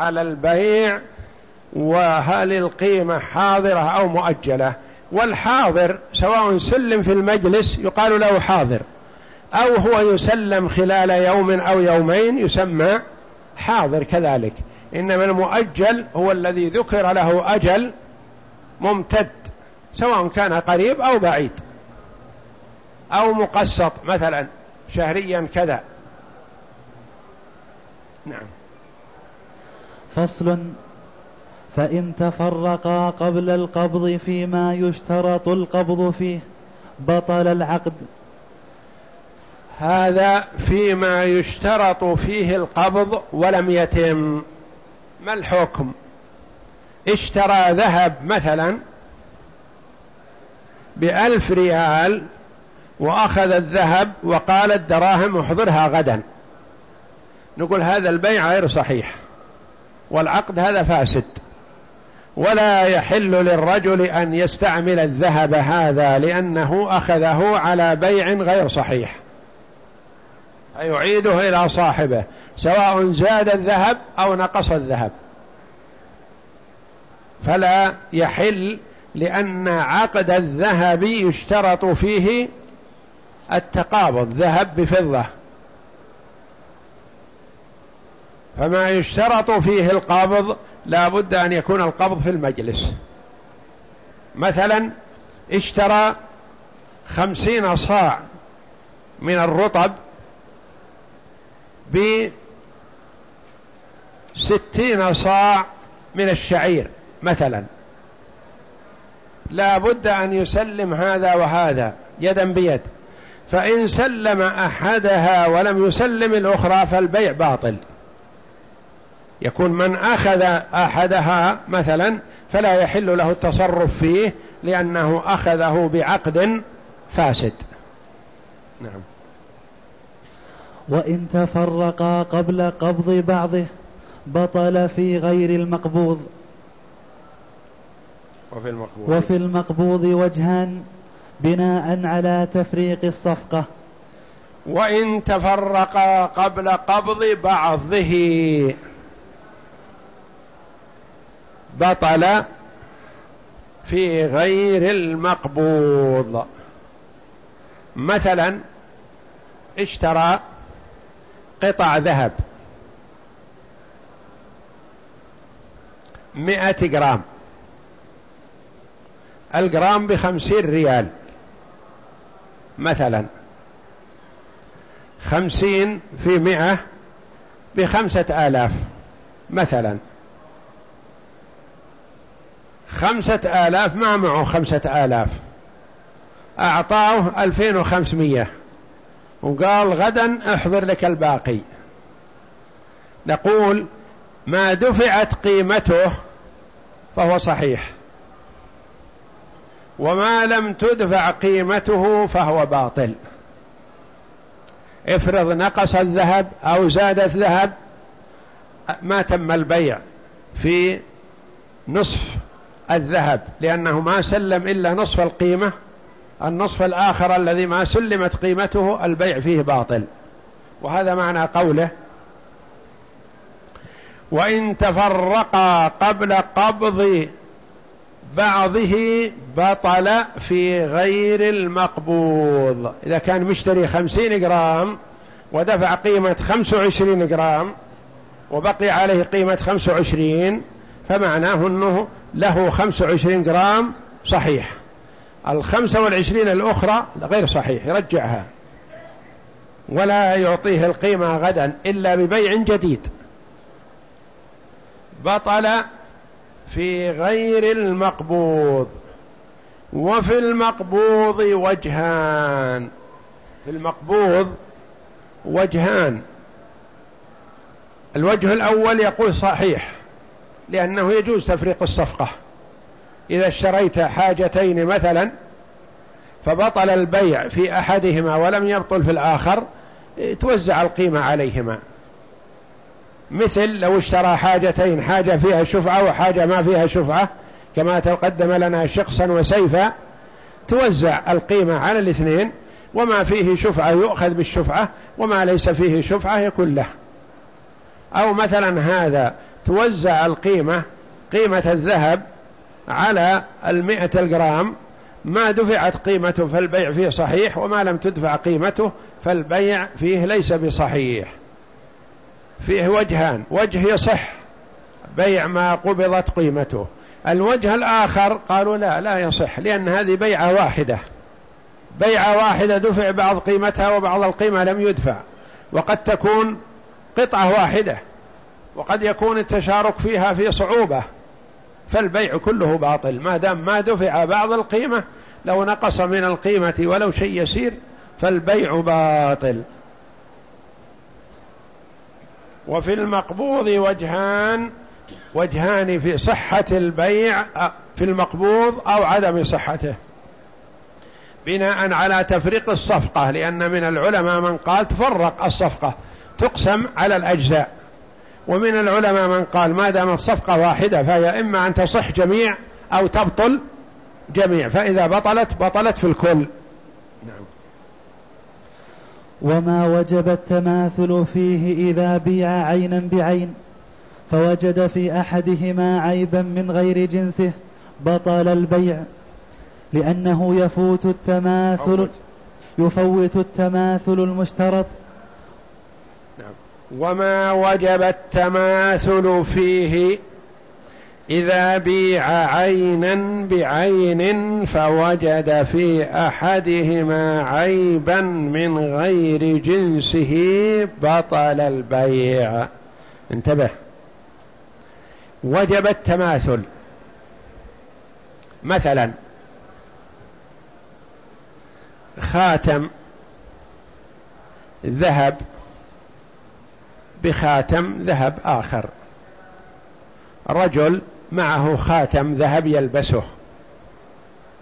على البيع وهل القيمة حاضرة أو مؤجلة؟ والحاضر سواء سلم في المجلس يقال له حاضر أو هو يسلم خلال يوم أو يومين يسمى حاضر كذلك. إنما المؤجل هو الذي ذكر له أجل ممتد سواء كان قريب أو بعيد أو مقسط مثلا شهريا كذا. نعم. فصل. فإن تفرقا قبل القبض فيما يشترط القبض فيه بطل العقد. هذا فيما يشترط فيه القبض ولم يتم. ما الحكم؟ اشترى ذهب مثلا بألف ريال وأخذ الذهب وقال الدراهم احضرها غدا. نقول هذا البيع غير صحيح. والعقد هذا فاسد. ولا يحل للرجل أن يستعمل الذهب هذا لأنه أخذه على بيع غير صحيح. فيعيده إلى صاحبه سواء زاد الذهب أو نقص الذهب. فلا يحل لأن عقد الذهب يشترط فيه التقابض ذهب بفضة. فما يشترط فيه القبض لا بد أن يكون القبض في المجلس. مثلا اشترى خمسين صاع من الرطب بستين صاع من الشعير مثلا. لا بد أن يسلم هذا وهذا يدا بيد. فإن سلم أحدها ولم يسلم الأخرى فالبيع باطل. يكون من أخذ أحدها مثلا فلا يحل له التصرف فيه لأنه أخذه بعقد فاسد. نعم. وإن تفرقا قبل قبض بعضه بطل في غير المقبوض. وفي المقبوض. وفي المقبوض وجهان بناء على تفريق الصفقة. وإن تفرقا قبل قبض بعضه بطل في غير المقبوض. مثلا اشترى قطع ذهب مئة جرام الجرام بخمسين ريال مثلا خمسين في مئة بخمسة آلاف مثلا. خمسة آلاف ما معه خمسة آلاف. أعطاه ألفين وخمسمية. وقال غدا احضر لك الباقي. نقول ما دفعت قيمته فهو صحيح. وما لم تدفع قيمته فهو باطل. افرض نقص الذهب أو زاد الذهب ما تم البيع في نصف الذهب لأنه ما سلم إلا نصف القيمة النصف الآخر الذي ما سلمت قيمته البيع فيه باطل. وهذا معنى قوله وإن تفرقا قبل قبض بعضه بطل في غير المقبوض. إذا كان مشتري خمسين جرام ودفع قيمة خمس وعشرين جرام وبقي عليه قيمة خمس وعشرين فمعناه أنه له خمس وعشرين جرام صحيح. الخمسة والعشرين الأخرى غير صحيح يرجعها. ولا يعطيه القيمة غدا إلا ببيع جديد. بطل في غير المقبوض. وفي المقبوض وجهان. في المقبوض وجهان. الوجه الأول يقول صحيح. لأنه يجوز تفريق الصفقة. إذا اشتريت حاجتين مثلا فبطل البيع في أحدهما ولم يبطل في الآخر توزع القيمة عليهما. مثل لو اشترى حاجتين حاجة فيها شفعة وحاجة ما فيها شفعة كما تقدم لنا شخصا وسيفا توزع القيمة على الاثنين وما فيه شفعة يؤخذ بالشفعة وما ليس فيه شفعة يكون له. أو مثلا هذا توزع القيمة قيمة الذهب على المئة الجرام. ما دفعت قيمته فالبيع فيه صحيح وما لم تدفع قيمته فالبيع فيه ليس بصحيح. فيه وجهان وجه يصح بيع ما قبضت قيمته. الوجه الآخر قالوا لا لا يصح لأن هذه بيعة واحدة. بيعة واحدة دفع بعض قيمتها وبعض القيمة لم يدفع. وقد تكون قطعة واحدة. وقد يكون التشارك فيها في صعوبة فالبيع كله باطل. ما دام ما دفع بعض القيمة لو نقص من القيمة ولو شيء يسير فالبيع باطل. وفي المقبوض وجهان وجهان في صحة البيع في المقبوض أو عدم صحته. بناء على تفريق الصفقة لأن من العلماء من قال تفرق الصفقة تقسم على الأجزاء. ومن العلماء من قال ما دام الصفقة واحدة فهي إما أن تصح جميع أو تبطل جميع فإذا بطلت بطلت في الكل. نعم. وما وجب التماثل فيه إذا بيع عينا بعين فوجد في أحدهما عيبا من غير جنسه بطل البيع لأنه يفوت التماثل يفوت التماثل المشترط وما وجب التماثل فيه إذا بيع عينا بعين فوجد في أحدهما عيبا من غير جنسه بطل البيع. انتبه. وجب التماثل. مثلا خاتم ذهب بخاتم ذهب آخر. رجل معه خاتم ذهب يلبسه.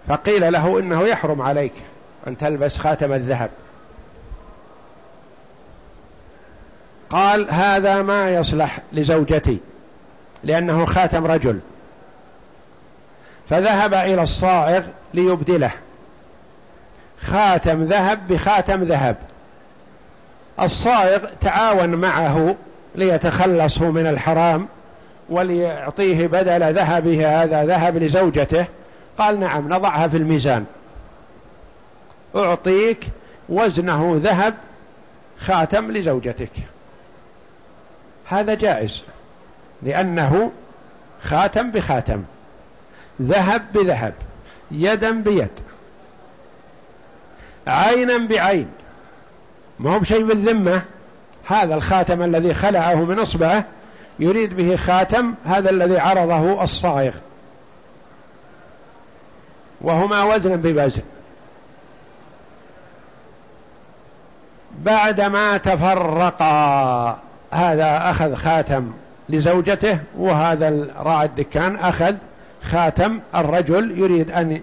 فقيل له إنه يحرم عليك أن تلبس خاتم الذهب. قال هذا ما يصلح لزوجتي لأنه خاتم رجل. فذهب إلى الصائغ ليبدله. خاتم ذهب بخاتم ذهب. الصائغ تعاون معه ليتخلصه من الحرام وليعطيه بدل ذهبه هذا ذهب لزوجته. قال نعم نضعها في الميزان. أعطيك وزنه ذهب خاتم لزوجتك. هذا جائز لأنه خاتم بخاتم. ذهب بذهب يدا بيد عينا بعين. ما هو بشيء بالذمة هذا الخاتم الذي خلعه من أصبعه يريد به خاتم هذا الذي عرضه الصائغ وهما وزنا بوزن. بعدما تفرقا هذا أخذ خاتم لزوجته وهذا راعي الدكان أخذ خاتم الرجل يريد أن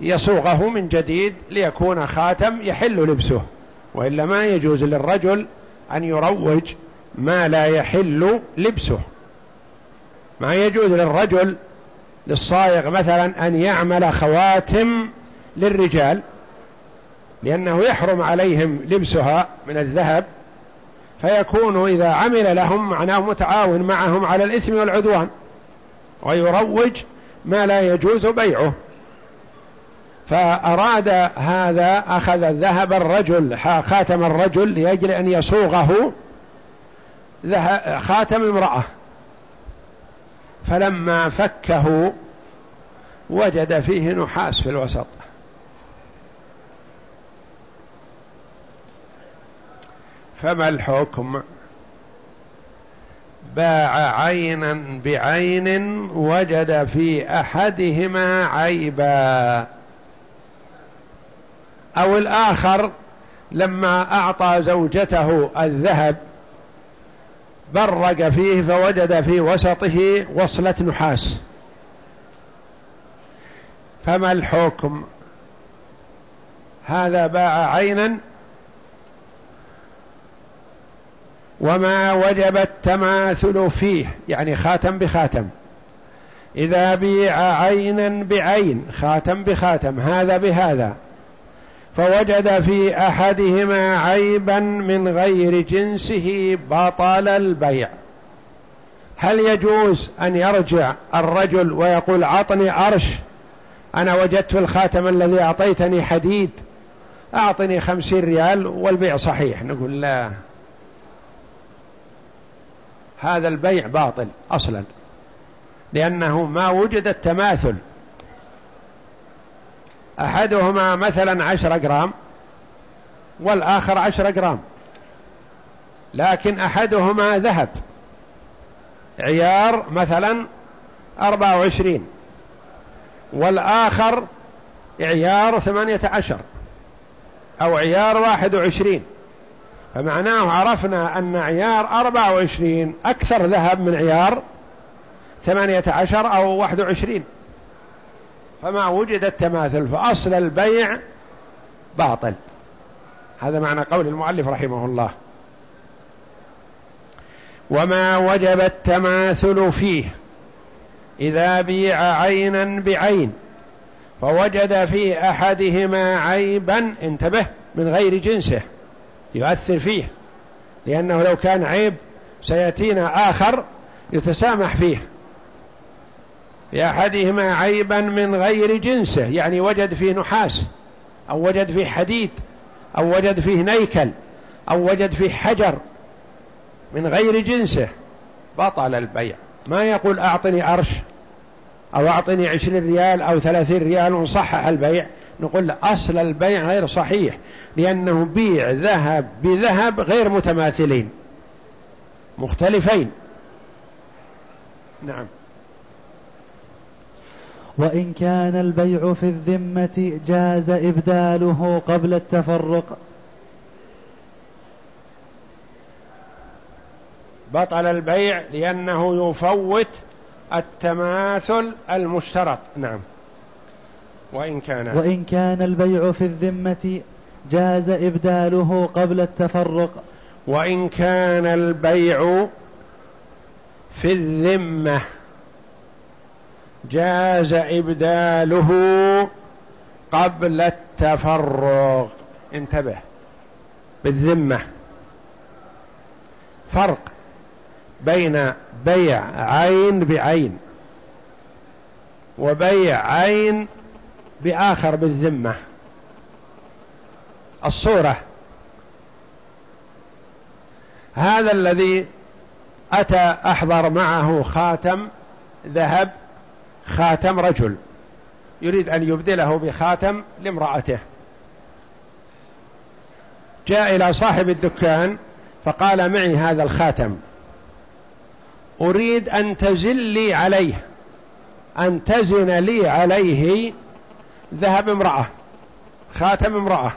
يصوغه من جديد ليكون خاتم يحل لبسه وإلا ما يجوز للرجل أن يروج ما لا يحل لبسه. ما يجوز للرجل للصائغ مثلا أن يعمل خواتم للرجال لأنه يحرم عليهم لبسها من الذهب فيكون إذا عمل لهم معناه متعاون معهم على الإثم والعدوان ويروج ما لا يجوز بيعه. فأراد هذا أخذ الذهب الرجل خاتم الرجل لأجل أن يصوغه خاتم امرأة. فلما فكه وجد فيه نحاس في الوسط. فما الحكم؟ باع عينا بعين وجد في أحدهما عيبا. أو الآخر لما أعطى زوجته الذهب برق فيه فوجد في وسطه وصلة نحاس. فما الحكم؟ هذا باع عينا وما وجب التماثل فيه يعني خاتم بخاتم. إذا بيع عينا بعين خاتم بخاتم هذا بهذا. فوجد في أحدهما عيبا من غير جنسه بطل البيع. هل يجوز أن يرجع الرجل ويقول عطني عرش أنا وجدت الخاتم الذي أعطيتني حديد أعطني خمسين ريال والبيع صحيح؟ نقول لا. هذا البيع باطل أصلا لأنه ما وجد التماثل. أحدهما مثلا عشر جرام والآخر عشر جرام. لكن أحدهما ذهب. عيار مثلا أربعة وعشرين. والآخر عيار ثمانية عشر أو عيار واحد وعشرين. فمعناه عرفنا أن عيار أربعة وعشرين أكثر ذهب من عيار ثمانية عشر أو واحد وعشرين. فما وجد التماثل فأصل البيع باطل. هذا معنى قول المؤلف رحمه الله. وما وجب التماثل فيه إذا بيع عينا بعين فوجد في أحدهما عيبا انتبه من غير جنسه يؤثر فيه لأنه لو كان عيب سيأتينا آخر يتسامح فيه. في أحدهما عيبا من غير جنسه يعني وجد فيه نحاس أو وجد فيه حديد أو وجد فيه نيكل أو وجد فيه حجر من غير جنسه. بطل البيع. ما يقول أعطني عرش أو أعطني عشرين ريال أو ثلاثين ريال ونصحح البيع. نقول أصل البيع غير صحيح لأنه بيع ذهب بذهب غير متماثلين مختلفين. نعم. وإن كان البيع في الذمة جاز إبداله قبل التفرق. بطل البيع لأنه يفوت التماثل المشترط. نعم. وإن كان وإن كان البيع في الذمة جاز إبداله قبل التفرق. وإن كان البيع في الذمة جاز إبداله قبل التفرق انتبه. بالذمة. فرق بين بيع عين بعين وبيع عين بآخر بالذمة. الصورة. هذا الذي أتى أحضر معه خاتم ذهب خاتم رجل يريد أن يبدله بخاتم لامرأته. جاء إلى صاحب الدكان فقال معي هذا الخاتم. أريد أن تزل لي عليه أن تزن لي عليه ذهب امرأة خاتم امرأة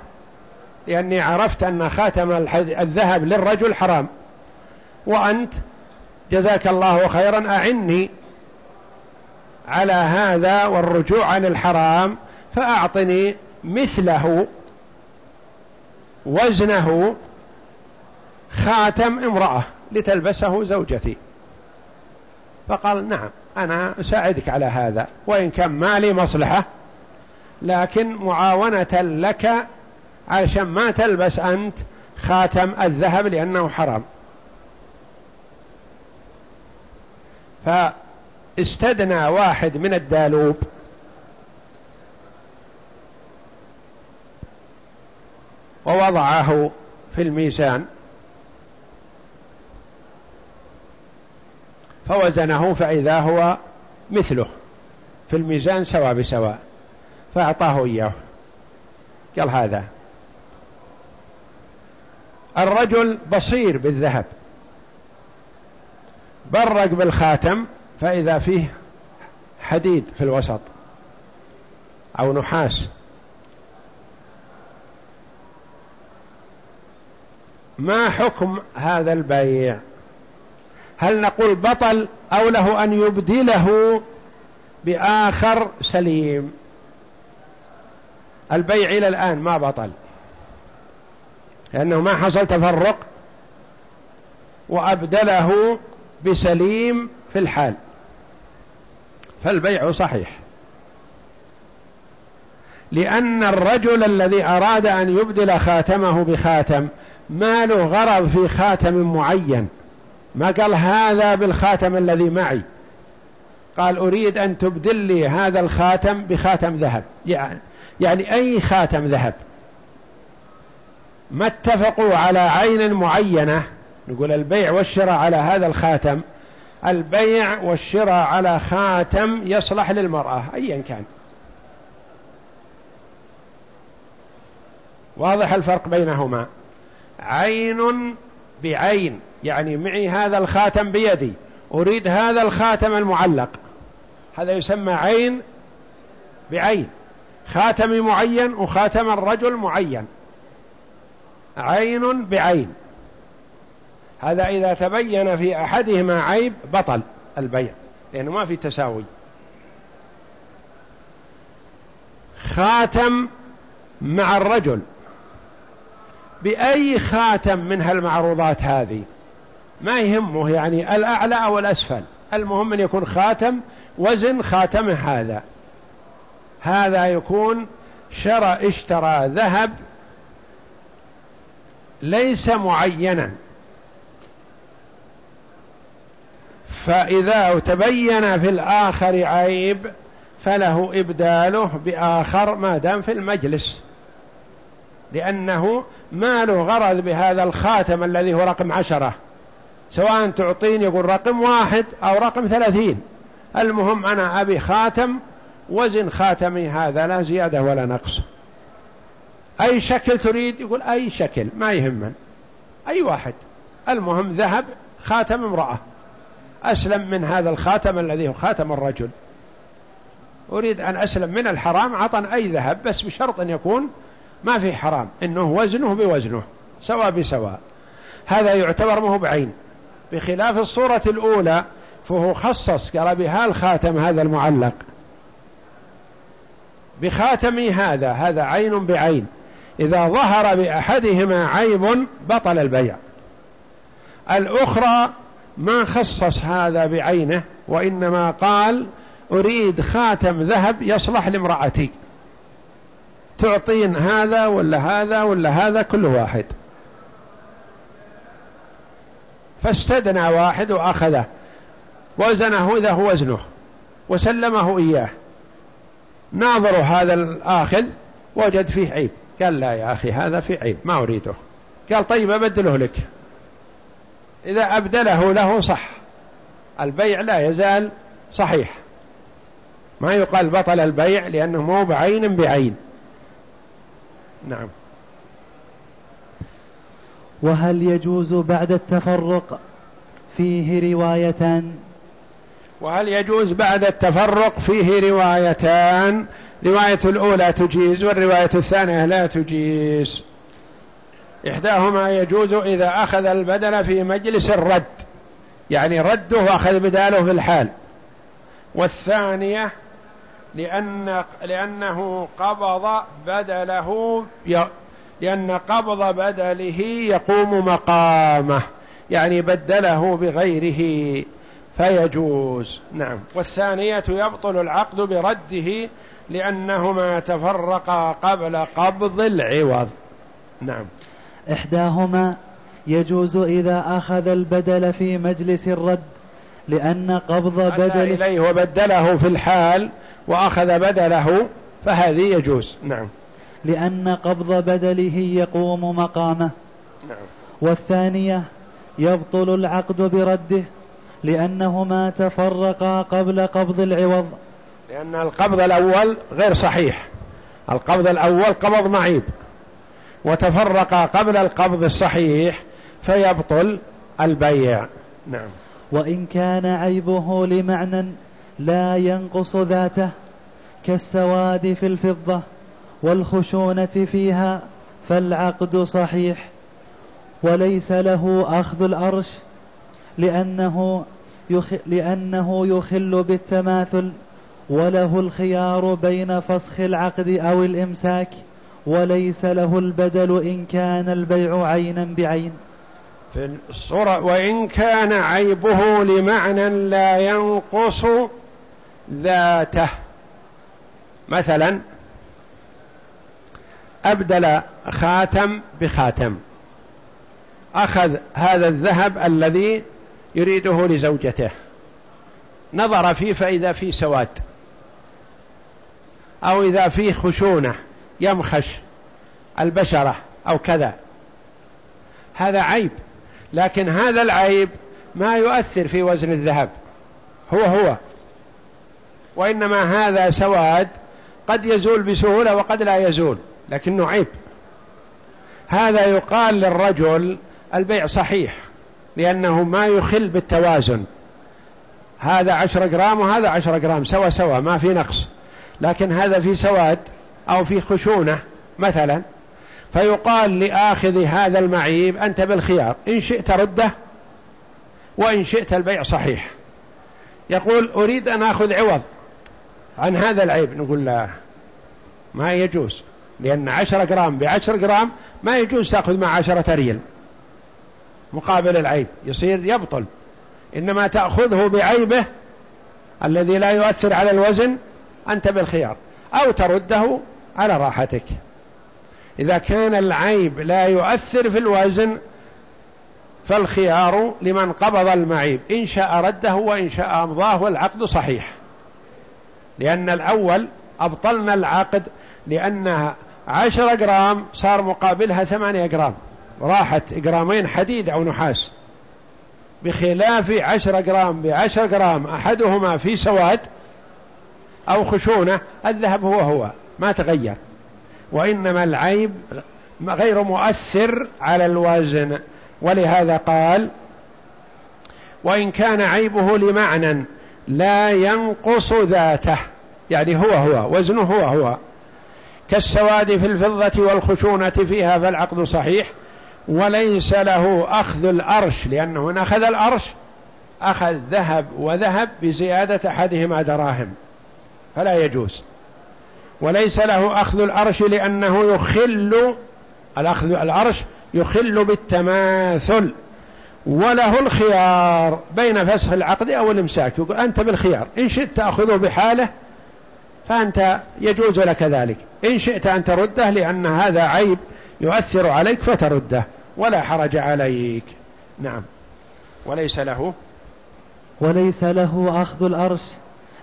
لأني عرفت أن خاتم الذهب للرجل حرام. وأنت جزاك الله خيرا أعني على هذا والرجوع عن الحرام فأعطني مثله وزنه خاتم امرأة لتلبسه زوجتي. فقال نعم أنا أساعدك على هذا وإن كان مالي مصلحة لكن معاونة لك علشان ما تلبس أنت خاتم الذهب لأنه حرام. فاستدنى واحد من الدالوب. ووضعه في الميزان. فوزنه فإذا هو مثله. في الميزان سوا بسواء. فأعطاه إياه. قال هذا. الرجل بصير بالذهب. برق بالخاتم. فإذا فيه حديد في الوسط أو نحاس ما حكم هذا البيع؟ هل نقول بطل أو له أن يبدله بآخر سليم؟ البيع إلى الآن ما بطل لأنه ما حصل تفرق وأبدله بسليم في الحال. فالبيع صحيح. لأن الرجل الذي أراد أن يبدل خاتمه بخاتم ما له غرض في خاتم معين. ما قال هذا بالخاتم الذي معي. قال أريد أن تبدل لي هذا الخاتم بخاتم ذهب. يعني, يعني أي خاتم ذهب. ما اتفقوا على عين معينة. نقول البيع والشراء على هذا الخاتم البيع والشراء على خاتم يصلح للمرأة أيا كان. واضح الفرق بينهما. عين بعين يعني معي هذا الخاتم بيدي أريد هذا الخاتم المعلق. هذا يسمى عين بعين. خاتم معين وخاتم الرجل معين. عين بعين. هذا إذا تبين في أحدهما عيب بطل البيع لأنه ما في تساوي. خاتم مع الرجل. بأي خاتم من هالمعروضات هذه؟ ما يهمه يعني الأعلى أو الأسفل. المهم أن يكون خاتم وزن خاتمه هذا. هذا يكون شرى اشترى ذهب ليس معينا. فإذا تبين في الآخر عيب فله إبداله بآخر ما دام في المجلس. لأنه ما له غرض بهذا الخاتم الذي هو رقم عشرة. سواء تعطيني يقول رقم واحد أو رقم ثلاثين. المهم أنا أبي خاتم وزن خاتمي هذا لا زيادة ولا نقص. أي شكل تريد؟ يقول أي شكل ما يهمن أي واحد. المهم ذهب خاتم امرأة. أسلم من هذا الخاتم الذي هو خاتم الرجل. أريد أن أسلم من الحرام عطا أي ذهب بس بشرط أن يكون ما في حرام إنه وزنه بوزنه سواء بسواء. هذا يعتبر مه بعين. بخلاف الصورة الأولى فهو خصص قال بها الخاتم هذا المعلق. بخاتمي هذا هذا عين بعين. إذا ظهر بأحدهما عيب بطل البيع. الأخرى ما خصص هذا بعينه وإنما قال أريد خاتم ذهب يصلح لامرأتي. تعطين هذا ولا هذا ولا هذا كل واحد. فاستدنى واحد وأخذه. وزنه إذا هو وزنه. وسلمه إياه. ناظر هذا الآخذ وجد فيه عيب. قال لا يا أخي هذا في عيب ما أريده. قال طيب أبدله لك. إذا أبدله له صح. البيع لا يزال صحيح. ما يقال بطل البيع لأنه مو بعين بعين. نعم. وهل يجوز بعد التفرق فيه روايتان؟ وهل يجوز بعد التفرق فيه روايتان؟ رواية الأولى تجيز والرواية الثانية لا تجيز. إحداهما يجوز إذا أخذ البدل في مجلس الرد يعني رده وأخذ بداله في الحال. والثانية لأن لأنه قبض بدله لأن قبض بدله يقوم مقامه يعني بدله بغيره فيجوز. نعم. والثانية يبطل العقد برده لأنهما تفرقا قبل قبض العوض. نعم. إحداهما يجوز إذا أخذ البدل في مجلس الرد لأن قبض بدل إليه وبدله في الحال وأخذ بدله فهذه يجوز. نعم. لأن قبض بدله يقوم مقامه. نعم. والثانية يبطل العقد برده لأنهما تفرقا قبل قبض العوض. لأن القبض الأول غير صحيح. القبض الأول قبض معيب. وتفرقا قبل القبض الصحيح فيبطل البيع. نعم. وإن كان عيبه لمعنى لا ينقص ذاته كالسواد في الفضة والخشونة فيها فالعقد صحيح وليس له أخذ الأرش لأنه يخ لأنه يخل بالتماثل وله الخيار بين فسخ العقد أو الإمساك. وليس له البدل إن كان البيع عينا بعين. في الصورة وإن كان عيبه لمعنى لا ينقص ذاته. مثلا أبدل خاتم بخاتم. أخذ هذا الذهب الذي يريده لزوجته. نظر فيه فإذا فيه سواد. أو إذا فيه خشونة. يمخش البشرة أو كذا. هذا عيب. لكن هذا العيب ما يؤثر في وزن الذهب. هو هو. وإنما هذا سواد قد يزول بسهولة وقد لا يزول. لكنه عيب. هذا يقال للرجل البيع صحيح لأنه ما يخل بالتوازن. هذا عشر جرام وهذا عشر جرام سوا سوا ما في نقص. لكن هذا في سواد أو في خشونة مثلا فيقال لآخذ هذا المعيب أنت بالخيار إن شئت رده وإن شئت البيع صحيح. يقول أريد أن أخذ عوض عن هذا العيب. نقول لا ما يجوز لأن عشرة جرام بعشر جرام ما يجوز تأخذ مع عشرة ريال مقابل العيب يصير يبطل. إنما تأخذه بعيبه الذي لا يؤثر على الوزن أنت بالخيار أو ترده على راحتك. إذا كان العيب لا يؤثر في الوزن فالخيار لمن قبض المعيب. إن شاء رده وإن شاء أمضاه والعقد صحيح. لأن الأول أبطلنا العقد لأنها عشر جرام صار مقابلها ثمانية جرام. راحت جرامين حديد أو نحاس. بخلاف عشر جرام بعشر جرام أحدهما في سواد أو خشونة الذهب هو هو. ما تغير. وإنما العيب غير مؤثر على الوزن ولهذا قال وإن كان عيبه لمعنى لا ينقص ذاته. يعني هو هو وزنه هو هو. كالسواد في الفضة والخشونة فيها فالعقد صحيح وليس له أخذ الأرش لأنه إن أخذ الأرش أخذ ذهب وذهب بزيادة أحدهما دراهم. فلا يجوز. وليس له أخذ الأرش لأنه يخل الأخذ الأرش يخل بالتماثل وله الخيار بين فسخ العقد أو الإمساك. يقول أنت بالخيار إن شئت تأخذه بحاله فأنت يجوز لك ذلك. إن شئت أن ترده لأن هذا عيب يؤثر عليك فترده ولا حرج عليك. نعم. وليس له وليس له أخذ الأرش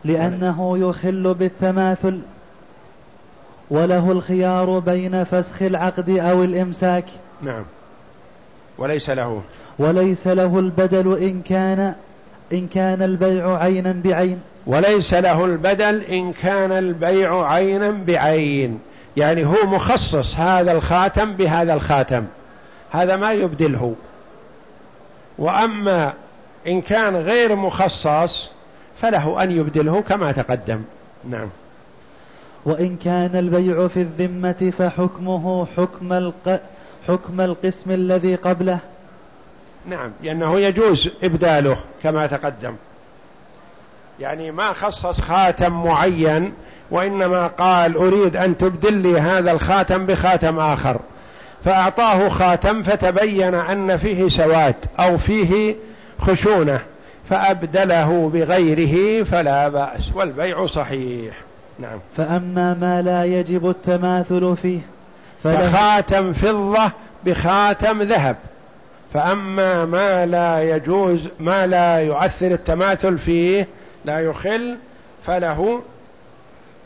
لأنه يخل بالتماثل. وله الخيار بين فسخ العقد أو الإمساك. نعم. وليس له. وليس له البدل إن كان إن كان البيع عينا بعين. وليس له البدل إن كان البيع عينا بعين. يعني هو مخصص هذا الخاتم بهذا الخاتم. هذا ما يبدله. وأما إن كان غير مخصص فله أن يبدله كما تقدم. نعم. وإن كان البيع في الذمة فحكمه حكم الق... حكم القسم الذي قبله. نعم لأنه يجوز إبداله كما تقدم. يعني ما خصص خاتم معين وإنما قال أريد أن تبدل لي هذا الخاتم بخاتم آخر. فأعطاه خاتم فتبين أن فيه سواد أو فيه خشونة فأبدله بغيره فلا بأس والبيع صحيح. نعم. فأما ما لا يجب التماثل فيه فخاتم فضة بخاتم ذهب. فأما ما لا يجوز ما لا يؤثر التماثل فيه لا يخل فله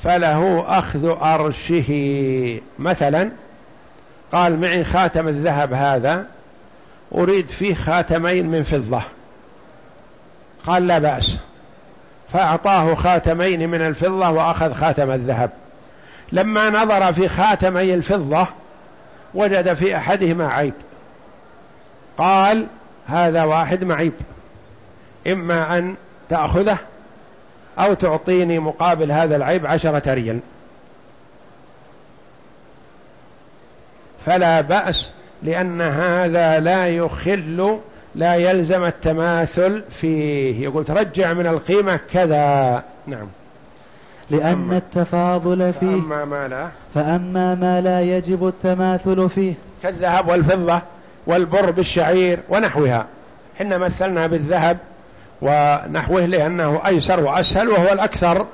فله أخذ أرشه. مثلا قال معي خاتم الذهب هذا أريد فيه خاتمين من فضة. قال لا بأس. فأعطاه خاتمين من الفضة وأخذ خاتم الذهب. لما نظر في خاتمي الفضة وجد في أحدهما عيب. قال هذا واحد معيب. إما أن تأخذه أو تعطيني مقابل هذا العيب عشرة ريال. فلا بأس لأن هذا لا يخل لا يلزم التماثل فيه. يقول ترجع من القيمة كذا. نعم. لأن التفاضل فيه. فأما ما لا. فأما ما لا يجب التماثل فيه. كالذهب والفضة والبر بالشعير ونحوها. حنا مثلنا بالذهب ونحوه لأنه أيسر وأسهل وهو الأكثر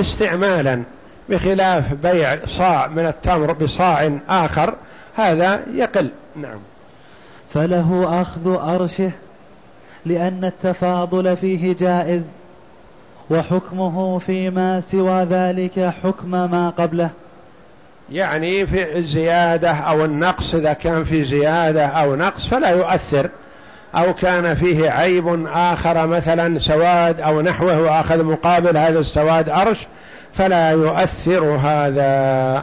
استعمالا. بخلاف بيع صاع من التمر بصاع آخر هذا يقل. نعم. فله أخذ أرشه لأن التفاضل فيه جائز وحكمه فيما سوى ذلك حكم ما قبله. يعني في الزيادة أو النقص إذا كان في زيادة أو نقص فلا يؤثر أو كان فيه عيب آخر مثلا سواد أو نحوه وأخذ مقابل هذا السواد أرش فلا يؤثر هذا.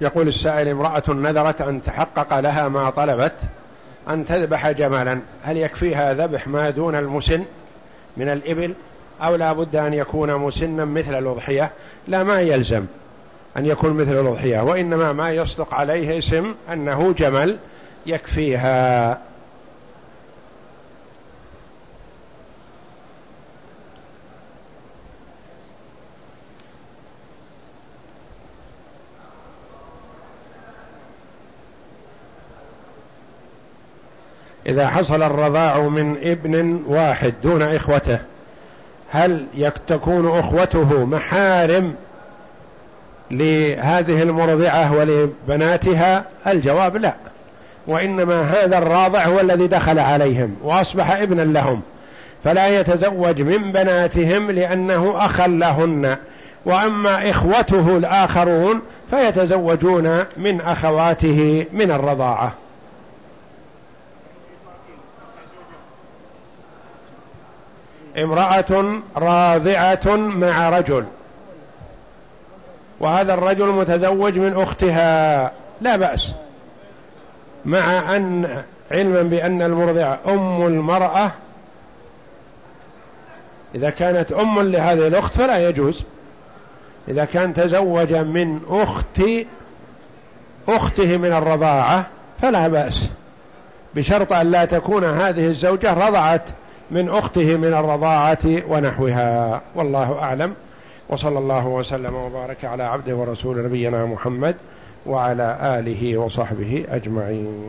يقول السائل امرأة نذرت أن تحقق لها ما طلبت أن تذبح جملا. هل يكفيها ذبح ما دون المسن من الإبل أو لا بد أن يكون مسنا مثل الأضحية؟ لا ما يلزم أن يكون مثل الأضحية وإنما ما يصدق عليه اسم أنه جمل يكفيها. إذا حصل الرضاع من ابن واحد دون إخوته هل تكون أخوته محارم لهذه المرضعة ولبناتها؟ الجواب لا. وإنما هذا الراضع هو الذي دخل عليهم وأصبح ابنا لهم. فلا يتزوج من بناتهم لأنه أخا لهن. وأما إخوته الآخرون فيتزوجون من أخواته من الرضاعة. امرأة راضعة مع رجل. وهذا الرجل متزوج من أختها. لا بأس. مع أن علما بأن المرضعة أم المرأة إذا كانت أم لهذه الأخت فلا يجوز. إذا كان تزوج من أخت أخته من الرضاعة فلا بأس. بشرط أن لا تكون هذه الزوجة رضعت من أخته من الرضاعة ونحوها. والله أعلم. وصلى الله وسلم وبارك على عبده ورسول نبينا محمد وعلى آله وصحبه أجمعين.